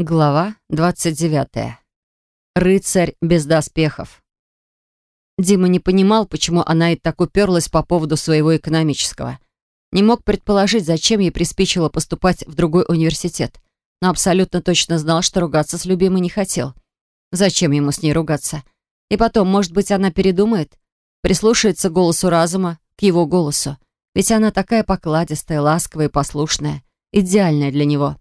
Глава 29. Рыцарь без доспехов. Дима не понимал, почему она и так уперлась по поводу своего экономического. Не мог предположить, зачем ей приспичило поступать в другой университет, но абсолютно точно знал, что ругаться с любимой не хотел. Зачем ему с ней ругаться? И потом, может быть, она передумает? Прислушается к голосу разума, к его голосу. Ведь она такая покладистая, ласковая и послушная, идеальная для него.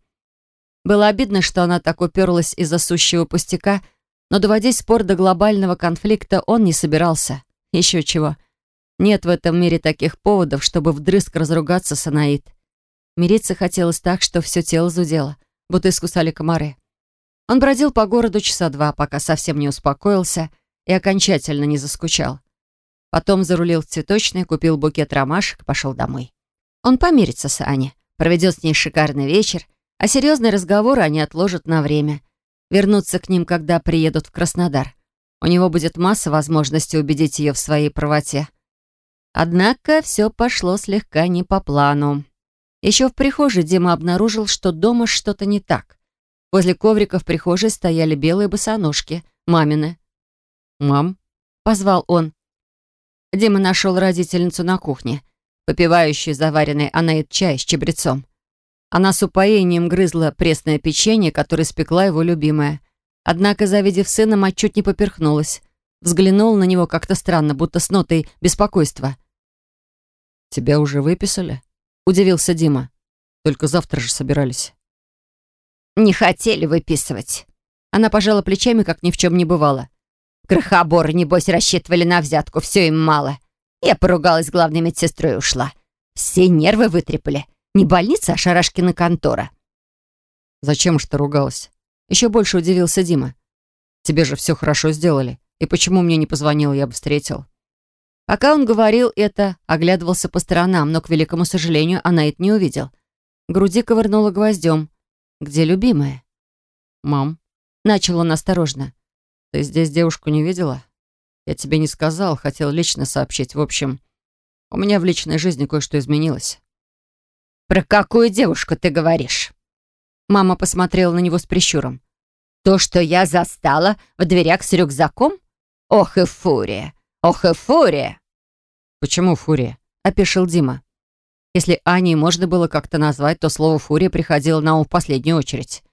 Было обидно, что она так уперлась из-за сущего пустяка, но доводить спор до глобального конфликта он не собирался. Еще чего. Нет в этом мире таких поводов, чтобы вдрызг разругаться с Анаид. Мириться хотелось так, что все тело зудело, будто искусали комары. Он бродил по городу часа два, пока совсем не успокоился и окончательно не заскучал. Потом зарулил в цветочный, купил букет ромашек и пошел домой. Он помирится с Аней, проведет с ней шикарный вечер, а серьезные разговоры они отложат на время. Вернуться к ним, когда приедут в Краснодар. У него будет масса возможностей убедить ее в своей правоте. Однако все пошло слегка не по плану. Еще в прихожей Дима обнаружил, что дома что-то не так. Возле коврика в прихожей стояли белые босоножки, мамины. «Мам?» — позвал он. Дима нашел родительницу на кухне, попивающую заваренный анаид чай с чабрецом. Она с упоением грызла пресное печенье, которое спекла его любимая. Однако, завидев сына, мать чуть не поперхнулась. Взглянула на него как-то странно, будто с нотой беспокойства. «Тебя уже выписали?» — удивился Дима. «Только завтра же собирались». «Не хотели выписывать». Она пожала плечами, как ни в чем не бывало. Крохоборы, небось, рассчитывали на взятку, все им мало. Я поругалась с главной медсестрой и ушла. Все нервы вытрепали. Не больница, а Шарашкина контора. Зачем ж ты ругалась? Еще больше удивился Дима. Тебе же все хорошо сделали. И почему мне не позвонил, я бы встретил. Пока он говорил это, оглядывался по сторонам, но, к великому сожалению, она это не увидел. Груди ковырнула гвоздем. «Где любимая?» «Мам», — начал он осторожно. «Ты здесь девушку не видела? Я тебе не сказал, хотел лично сообщить. В общем, у меня в личной жизни кое-что изменилось». «Про какую девушку ты говоришь?» Мама посмотрела на него с прищуром. «То, что я застала в дверях с рюкзаком? Ох и фурия! Ох и фурия!» «Почему фурия?» — опешил Дима. Если Аней можно было как-то назвать, то слово «фурия» приходило на ум в последнюю очередь.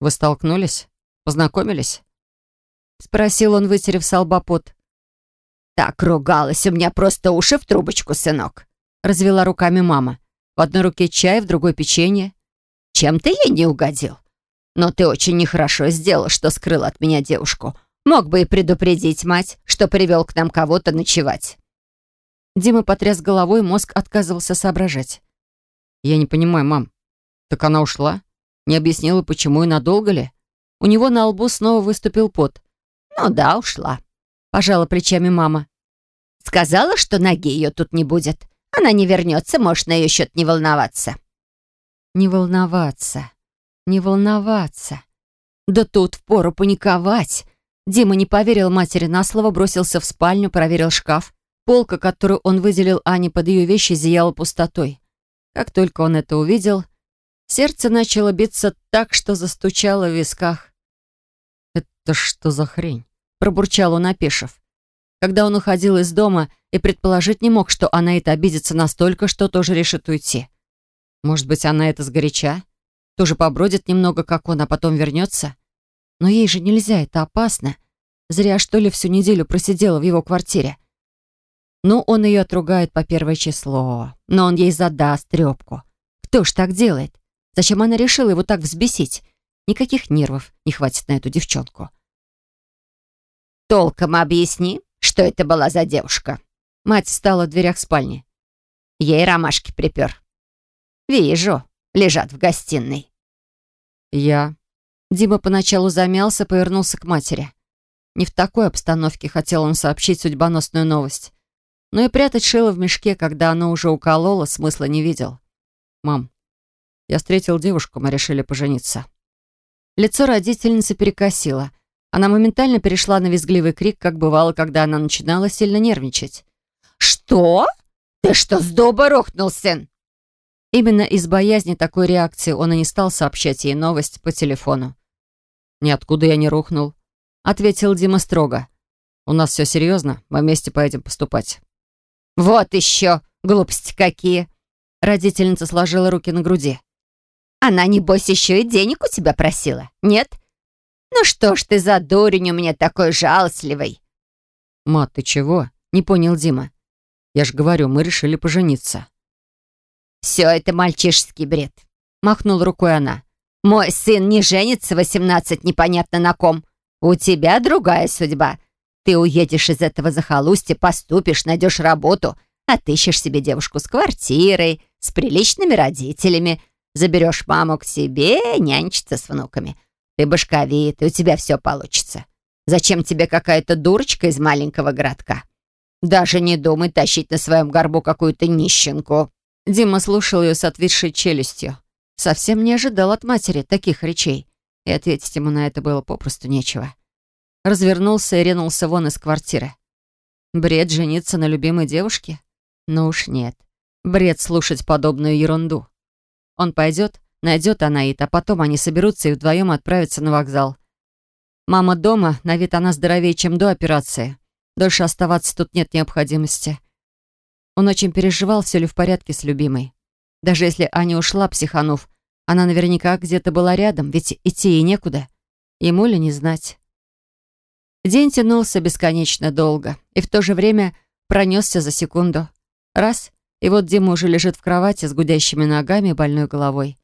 «Вы столкнулись? Познакомились?» Спросил он, вытерев с лба пот. «Так ругалась, у меня просто уши в трубочку, сынок», — развела руками мама. В одной руке чай, в другой печенье. Чем ты ей не угодил? Но ты очень нехорошо сделал, что скрыл от меня девушку. Мог бы и предупредить мать, что привел к нам кого-то ночевать. Дима потряс головой, мозг отказывался соображать. «Я не понимаю, мам. Так она ушла? Не объяснила, почему и надолго ли?» У него на лбу снова выступил пот. «Ну да, ушла», — пожала плечами мама. «Сказала, что ноги ее тут не будет. Она не вернется, можешь на ее счет не волноваться». «Не волноваться, не волноваться. Да тут впору паниковать». Дима не поверил матери на слово, бросился в спальню, проверил шкаф. Полка, которую он выделил Ане под ее вещи, зияла пустотой. Как только он это увидел, сердце начало биться так, что застучало в висках. «Это что за хрень?» — пробурчал он, опешив. Когда он уходил из дома и предположить не мог, что она это обидится настолько, что тоже решит уйти. Может быть, она это сгоряча? Тоже побродит немного, как он, а потом вернется? Но ей же нельзя, это опасно. Зря, что ли, всю неделю просидела в его квартире. Ну, он ее отругает по первое число. Но он ей задаст трепку. Кто ж так делает? Зачем она решила его так взбесить? Никаких нервов не хватит на эту девчонку. «Толком объясни», что это была за девушка. Мать встала в дверях спальни. Ей ромашки припер. Вижу, лежат в гостиной. Я. Дима поначалу замялся, повернулся к матери. Не в такой обстановке хотел он сообщить судьбоносную новость. Но и прятать шило в мешке, когда оно уже укололо, смысла не видел. «Мам, я встретил девушку, мы решили пожениться». Лицо родительницы перекосило. Она моментально перешла на визгливый крик, как бывало, когда она начинала сильно нервничать. «Что? Ты что, с дуба рухнул, сын?» Именно из боязни такой реакции он и не стал сообщать ей новость по телефону. «Ниоткуда я не рухнул», — ответил Дима строго. «У нас все серьезно, мы вместе поедем поступать». «Вот еще! Глупости какие!» Родительница сложила руки на груди. «Она, небось, еще и денег у тебя просила, нет? Ну что ж ты за дурень у меня такой жалостливый?» «Мат, ты чего?» — не понял Дима. «Я же говорю, мы решили пожениться». «Все это мальчишеский бред», — махнул рукой она. «Мой сын не женится восемнадцать непонятно на ком. У тебя другая судьба. Ты уедешь из этого захолустья, поступишь, найдешь работу, отыщешь себе девушку с квартирой, с приличными родителями, заберешь маму к себе, нянчиться с внуками. Ты башковит, и у тебя все получится. Зачем тебе какая-то дурочка из маленького городка? Даже не думай тащить на своем горбу какую-то нищенку». Дима слушал ее с отвисшей челюстью. Совсем не ожидал от матери таких речей, и ответить ему на это было попросту нечего. Развернулся и ринулся вон из квартиры. Бред жениться на любимой девушке? Ну уж нет. Бред слушать подобную ерунду. Он пойдет, найдет Анаит, а потом они соберутся и вдвоем отправятся на вокзал. Мама дома, на вид она здоровее, чем до операции. Дольше оставаться тут нет необходимости. Он очень переживал, все ли в порядке с любимой. Даже если Аня ушла, психанув, она наверняка где-то была рядом, ведь идти ей некуда. Ему ли не знать? День тянулся бесконечно долго и в то же время пронесся за секунду. Раз, и вот Дима уже лежит в кровати с гудящими ногами и больной головой.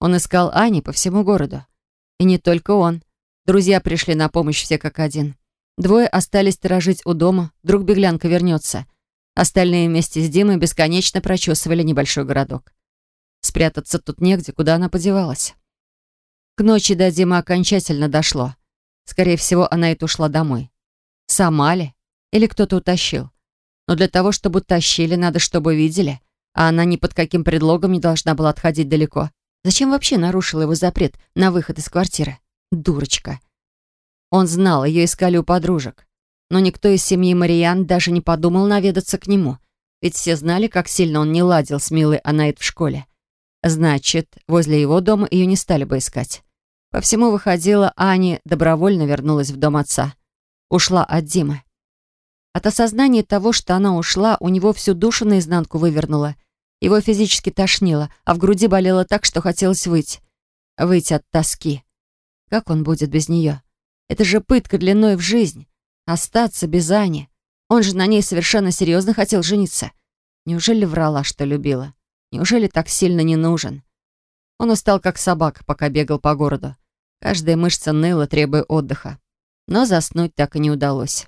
Он искал Ани по всему городу. И не только он. Друзья пришли на помощь все как один. Двое остались сторожить у дома, вдруг беглянка вернется — Остальные вместе с Димой бесконечно прочесывали небольшой городок. Спрятаться тут негде, куда она подевалась. К ночи до Димы окончательно дошло. Скорее всего, она и ушла домой. Сама ли? Или кто-то утащил? Но для того, чтобы утащили, надо, чтобы видели. А она ни под каким предлогом не должна была отходить далеко. Зачем вообще нарушила его запрет на выход из квартиры? Дурочка. Он знал, ее искали у подружек но никто из семьи Мариан даже не подумал наведаться к нему, ведь все знали, как сильно он не ладил с милой Анаит в школе. Значит, возле его дома ее не стали бы искать. По всему выходило, Ани добровольно вернулась в дом отца. Ушла от Димы. От осознания того, что она ушла, у него всю душу наизнанку вывернула. Его физически тошнило, а в груди болело так, что хотелось выйти. Выйти от тоски. Как он будет без нее? Это же пытка длиной в жизнь. Остаться без Ани. Он же на ней совершенно серьезно хотел жениться. Неужели врала, что любила? Неужели так сильно не нужен? Он устал, как собака, пока бегал по городу. Каждая мышца ныла, требуя отдыха. Но заснуть так и не удалось.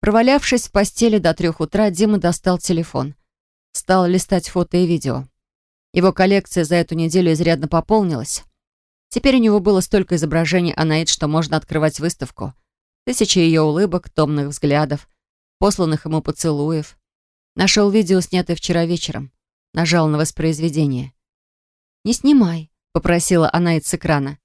Провалявшись в постели до трех утра, Дима достал телефон. Стал листать фото и видео. Его коллекция за эту неделю изрядно пополнилась. Теперь у него было столько изображений Анаид, что можно открывать выставку — Тысячи ее улыбок, томных взглядов, посланных ему поцелуев. Нашел видео, снятое вчера вечером. Нажал на воспроизведение. «Не снимай», — попросила она с экрана.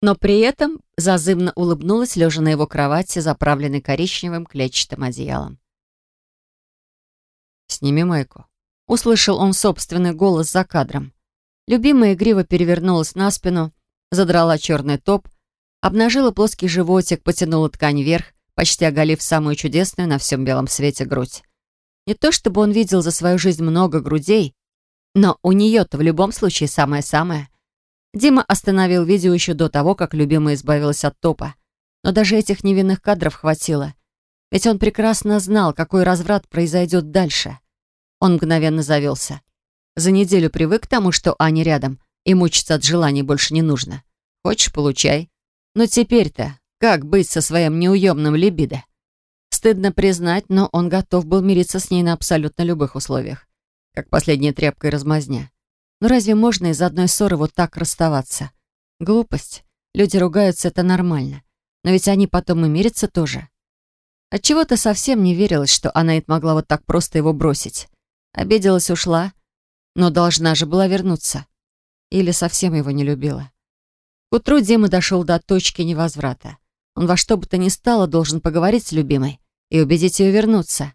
Но при этом зазывно улыбнулась, лежа на его кровати, заправленной коричневым клетчатым одеялом. «Сними майку», — услышал он собственный голос за кадром. Любимая игриво перевернулась на спину, задрала черный топ — Обнажила плоский животик, потянула ткань вверх, почти оголив самую чудесную на всем белом свете грудь. Не то чтобы он видел за свою жизнь много грудей, но у нее-то в любом случае самое-самое. Дима остановил видео еще до того, как любимая избавилась от топа. Но даже этих невинных кадров хватило. Ведь он прекрасно знал, какой разврат произойдет дальше. Он мгновенно завелся. За неделю привык к тому, что Аня рядом, и мучиться от желаний больше не нужно. Хочешь — получай. Но теперь-то как быть со своим неуемным либидо? Стыдно признать, но он готов был мириться с ней на абсолютно любых условиях. Как последняя тряпка и размазня. Но разве можно из одной ссоры вот так расставаться? Глупость. Люди ругаются, это нормально. Но ведь они потом и мирятся тоже. Отчего-то совсем не верилось, что Анаит могла вот так просто его бросить. Обиделась, ушла, но должна же была вернуться. Или совсем его не любила. К утру Дима дошел до точки невозврата. Он во что бы то ни стало должен поговорить с любимой и убедить ее вернуться.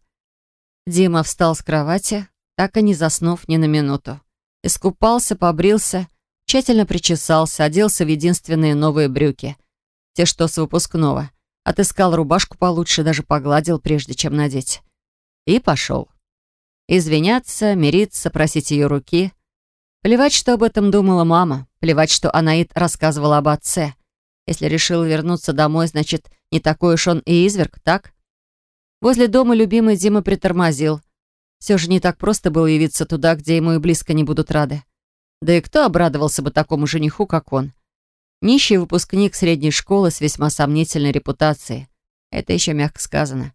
Дима встал с кровати, так и не заснув ни на минуту. Искупался, побрился, тщательно причесался, оделся в единственные новые брюки. Те, что с выпускного. Отыскал рубашку получше, даже погладил, прежде чем надеть. И пошел. Извиняться, мириться, просить ее руки. Плевать, что об этом думала мама. Плевать, что Анаит рассказывала об отце. Если решил вернуться домой, значит, не такой уж он и изверг, так? Возле дома любимый Дима притормозил. Все же не так просто было явиться туда, где ему и близко не будут рады. Да и кто обрадовался бы такому жениху, как он? Нищий выпускник средней школы с весьма сомнительной репутацией. Это еще мягко сказано.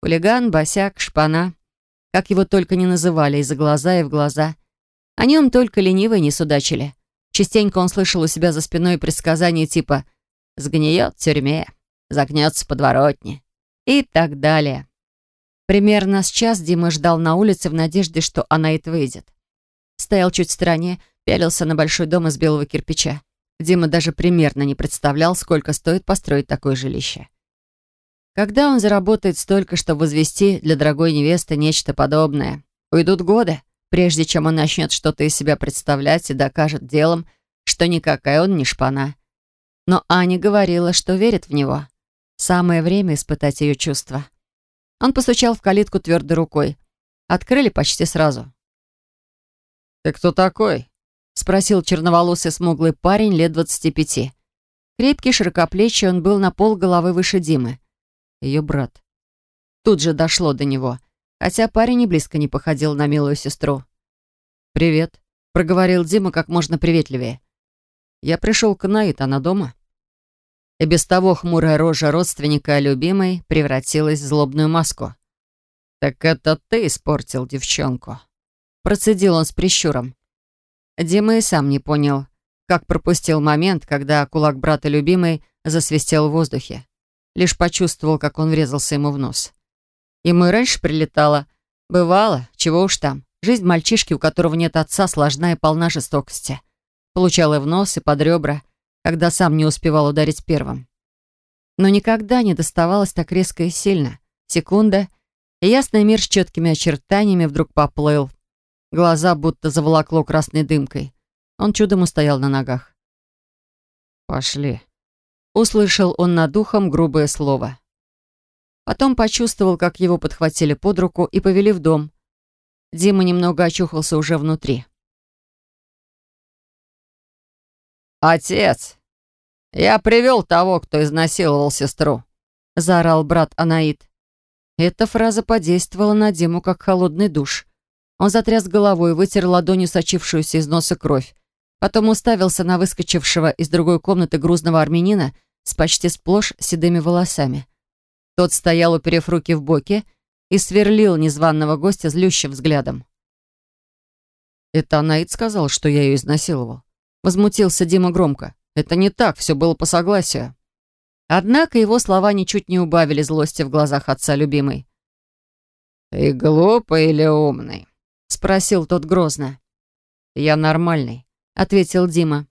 Хулиган, босяк, шпана. Как его только не называли, из-за глаза и в глаза. О нем только ленивые не судачили. Частенько он слышал у себя за спиной предсказания типа «сгниет в тюрьме», «загнется в подворотне» и так далее. Примерно с час Дима ждал на улице в надежде, что Анаит выйдет. Стоял чуть в стороне, пялился на большой дом из белого кирпича. Дима даже примерно не представлял, сколько стоит построить такое жилище. Когда он заработает столько, чтобы возвести для дорогой невесты нечто подобное? Уйдут годы, прежде чем он начнет что-то из себя представлять и докажет делом, что никакая он не шпана. Но Аня говорила, что верит в него. Самое время испытать ее чувства. Он постучал в калитку твердой рукой. Открыли почти сразу. «Ты кто такой?» — спросил черноволосый смуглый парень лет двадцати пяти. Крепкий, широкоплечий, он был на пол головы выше Димы ее брат. Тут же дошло до него, хотя парень и близко не походил на милую сестру. «Привет», — проговорил Дима как можно приветливее. «Я пришел к Наит, она дома?» И без того хмурая рожа родственника любимой превратилась в злобную маску. «Так это ты испортил девчонку?» Процедил он с прищуром. Дима и сам не понял, как пропустил момент, когда кулак брата любимой засвистел в воздухе. Лишь почувствовал, как он врезался ему в нос. Ему и раньше прилетало. Бывало, чего уж там. Жизнь мальчишки, у которого нет отца, сложна и полна жестокости. Получал и в нос, и под ребра, когда сам не успевал ударить первым. Но никогда не доставалось так резко и сильно. Секунда, и ясный мир с четкими очертаниями вдруг поплыл. Глаза будто заволокло красной дымкой. Он чудом устоял на ногах. «Пошли», Услышал он над ухом грубое слово. Потом почувствовал, как его подхватили под руку и повели в дом. Дима немного очухался уже внутри. «Отец, я привел того, кто изнасиловал сестру», — заорал брат Анаит. Эта фраза подействовала на Диму, как холодный душ. Он затряс головой, вытер ладонью сочившуюся из носа кровь. Потом уставился на выскочившего из другой комнаты грузного армянина с почти сплошь седыми волосами. Тот стоял, уперев руки в боки, и сверлил незваного гостя злющим взглядом. «Это Анаид сказал, что я ее изнасиловал?» Возмутился Дима громко. «Это не так, все было по согласию». Однако его слова ничуть не убавили злости в глазах отца любимой. «Ты глупый или умный?» Спросил тот грозно. «Я нормальный», — ответил Дима.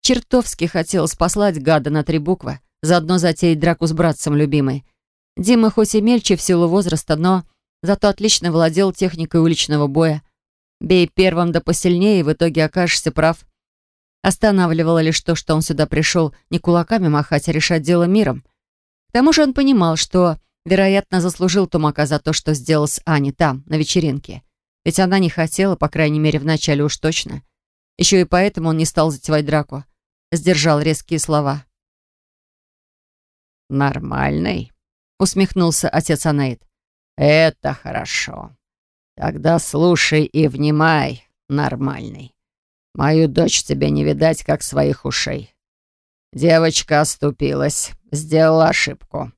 Чертовски хотелось послать гада на три буквы, заодно затеять драку с братцем любимой. Дима хоть и мельче в силу возраста, но зато отлично владел техникой уличного боя. Бей первым да посильнее, и в итоге окажешься прав. Останавливало лишь то, что он сюда пришел не кулаками махать, а решать дело миром. К тому же он понимал, что, вероятно, заслужил Тумака за то, что сделал с Аней там, на вечеринке. Ведь она не хотела, по крайней мере, вначале уж точно. Еще и поэтому он не стал затевать драку сдержал резкие слова. «Нормальный», — усмехнулся отец Анаид. «Это хорошо. Тогда слушай и внимай, нормальный. Мою дочь тебе не видать, как своих ушей. Девочка оступилась, сделала ошибку.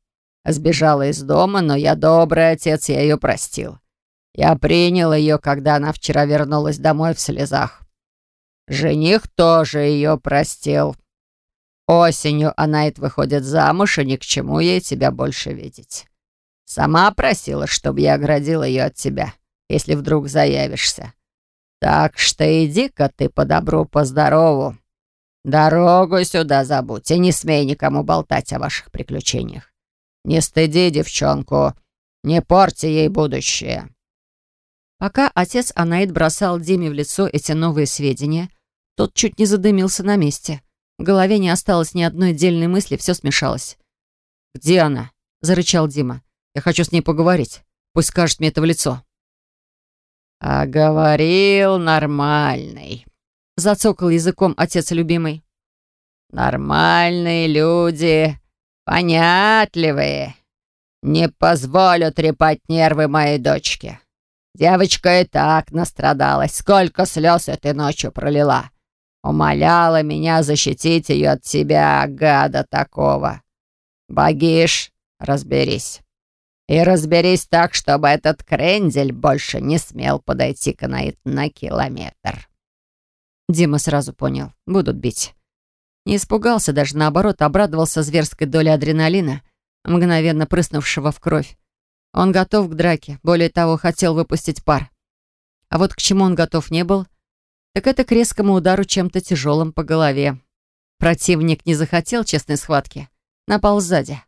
Сбежала из дома, но я добрый отец, я ее простил. Я принял ее, когда она вчера вернулась домой в слезах. Жених тоже ее простил. Осенью Анайт выходит замуж, и ни к чему ей тебя больше видеть. Сама просила, чтобы я оградил ее от тебя, если вдруг заявишься. Так что иди-ка ты по добру, по здорову. Дорогу сюда забудь и не смей никому болтать о ваших приключениях. Не стыди девчонку, не порти ей будущее». Пока отец Анаид бросал Диме в лицо эти новые сведения, тот чуть не задымился на месте. В голове не осталось ни одной отдельной мысли, все смешалось. «Где она?» — зарычал Дима. «Я хочу с ней поговорить. Пусть скажет мне это в лицо». «А говорил нормальный», — зацокал языком отец любимый. «Нормальные люди, понятливые. Не позволю трепать нервы моей дочке. Девочка и так настрадалась. Сколько слез этой ночью пролила. Умоляла меня защитить ее от себя, гада такого. Богиш, разберись. И разберись так, чтобы этот крендель больше не смел подойти к Наид на километр. Дима сразу понял. Будут бить. Не испугался, даже наоборот, обрадовался зверской доле адреналина, мгновенно прыснувшего в кровь. Он готов к драке, более того, хотел выпустить пар. А вот к чему он готов не был, так это к резкому удару чем-то тяжелым по голове. Противник не захотел честной схватки, напал сзади.